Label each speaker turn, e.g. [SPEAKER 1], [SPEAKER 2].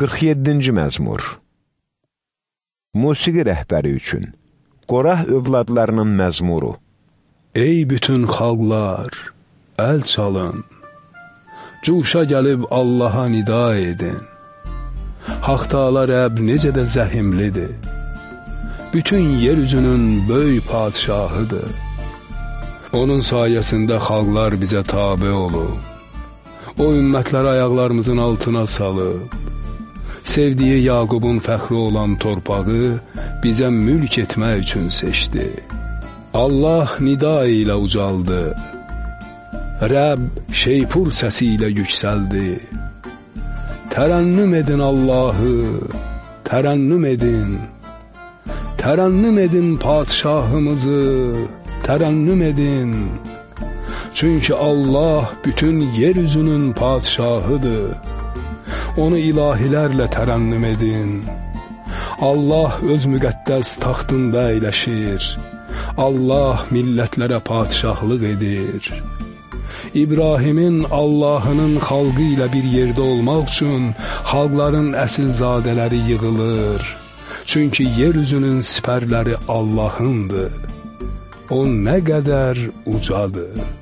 [SPEAKER 1] 47-ci məzmur Musiqi rəhbəri üçün Qorah övladlarının məzmuru
[SPEAKER 2] Ey bütün xalqlar, əl çalın, Cuşa gəlib Allaha nida edin. Haq Taala Rəbb necə də zəhimlidir. Bütün yer üzünün böyük padşahıdır. Onun sayəsində xalqlar bizə tabe olub. O ümmətləri ayaqlarımızın altına salıb. Sevdiyi Yaqubun fəxri olan torpağı bizə mülk etmək üçün seçdi. Allah nida ilə ucaldı. Rəbb şeypur səsi ilə yüksəldi. Tərənnüm edin Allahı, tərənnüm edin. Tərənnüm edin padşahımızı, tərənnüm edin. Çünki Allah bütün yer üzünün padşahıdır. Onu ilahilərlə tərənnüm edin. Allah öz müqəddəs taxtında əyləşir. Allah millətlərə padşahlıq edir. İbrahimin Allahının xalqı ilə bir yerdə olmaq üçün xalqların əsilzadələri yığılır. Çünki yer üzünün sipərləri Allahındır. O nə qədər ucadır.